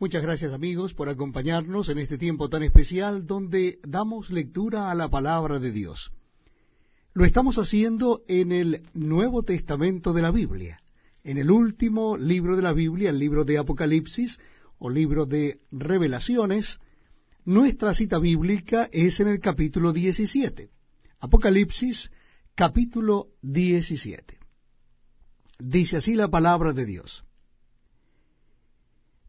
Muchas gracias amigos por acompañarnos en este tiempo tan especial donde damos lectura a la palabra de Dios. Lo estamos haciendo en el Nuevo Testamento de la Biblia, en el último libro de la Biblia, el libro de Apocalipsis o libro de Revelaciones. Nuestra cita bíblica es en el capítulo 17. Apocalipsis capítulo 17. Dice así la palabra de Dios.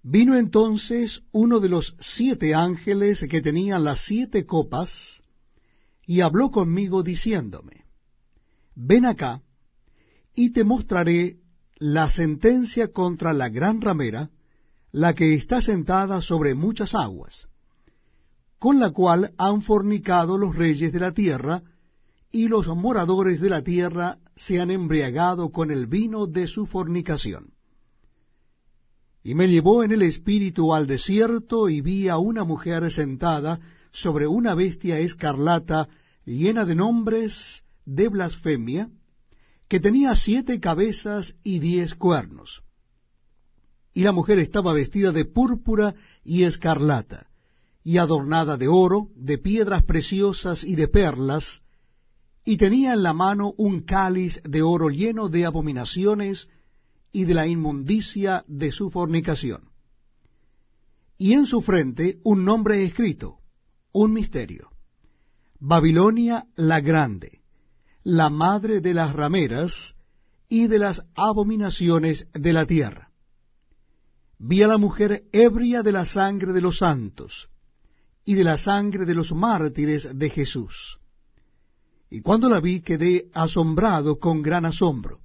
Vino entonces uno de los siete ángeles que tenían las siete copas, y habló conmigo diciéndome, Ven acá, y te mostraré la sentencia contra la gran ramera, la que está sentada sobre muchas aguas, con la cual han fornicado los reyes de la tierra, y los moradores de la tierra se han embriagado con el vino de su fornicación. Y me llevó en el espíritu al desierto y vi a una mujer sentada sobre una bestia escarlata llena de nombres de blasfemia, que tenía siete cabezas y diez cuernos. Y la mujer estaba vestida de púrpura y escarlata, y adornada de oro, de piedras preciosas y de perlas, y tenía en la mano un cáliz de oro lleno de abominaciones y de la inmundicia de su fornicación. Y en su frente un nombre escrito, un misterio. Babilonia la grande, la madre de las rameras y de las abominaciones de la tierra. Vi a la mujer ebria de la sangre de los santos y de la sangre de los mártires de Jesús. Y cuando la vi quedé asombrado con gran asombro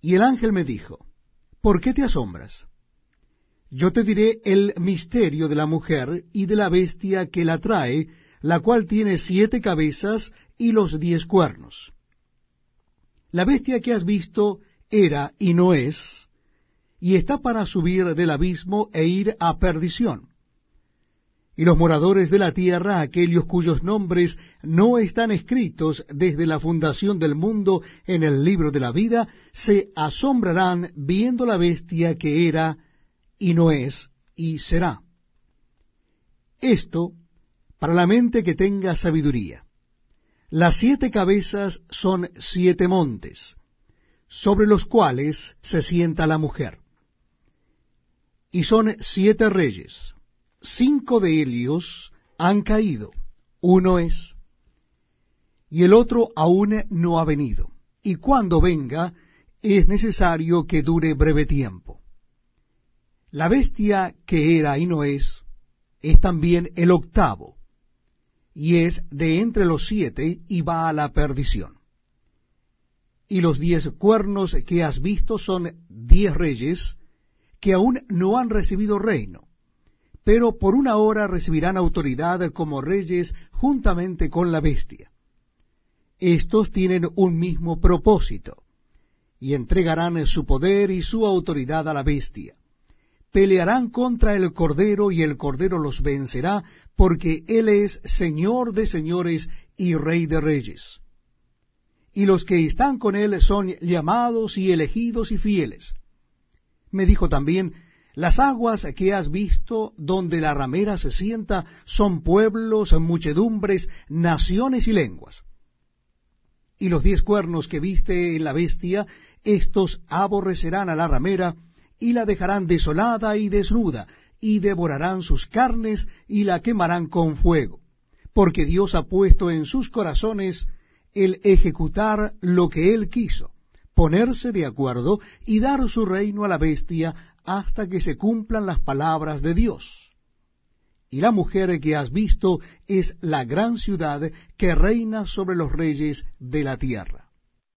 y el ángel me dijo, ¿por qué te asombras? Yo te diré el misterio de la mujer y de la bestia que la trae, la cual tiene siete cabezas y los diez cuernos. La bestia que has visto era y no es, y está para subir del abismo e ir a perdición y los moradores de la tierra, aquellos cuyos nombres no están escritos desde la fundación del mundo en el libro de la vida, se asombrarán viendo la bestia que era y no es y será. Esto para la mente que tenga sabiduría. Las siete cabezas son siete montes, sobre los cuales se sienta la mujer. Y son siete reyes cinco de ellos han caído, uno es, y el otro aún no ha venido, y cuando venga es necesario que dure breve tiempo. La bestia que era y no es, es también el octavo, y es de entre los siete y va a la perdición. Y los diez cuernos que has visto son diez reyes que aún no han recibido reino pero por una hora recibirán autoridad como reyes juntamente con la bestia. Estos tienen un mismo propósito, y entregarán su poder y su autoridad a la bestia. Pelearán contra el Cordero, y el Cordero los vencerá, porque Él es Señor de señores y Rey de reyes. Y los que están con Él son llamados y elegidos y fieles. Me dijo también, las aguas que has visto donde la ramera se sienta son pueblos, muchedumbres, naciones y lenguas. Y los diez cuernos que viste en la bestia, estos aborrecerán a la ramera y la dejarán desolada y desnuda, y devorarán sus carnes y la quemarán con fuego, porque Dios ha puesto en sus corazones el ejecutar lo que él quiso, ponerse de acuerdo y dar su reino a la bestia hasta que se cumplan las palabras de Dios. Y la mujer que has visto es la gran ciudad que reina sobre los reyes de la tierra.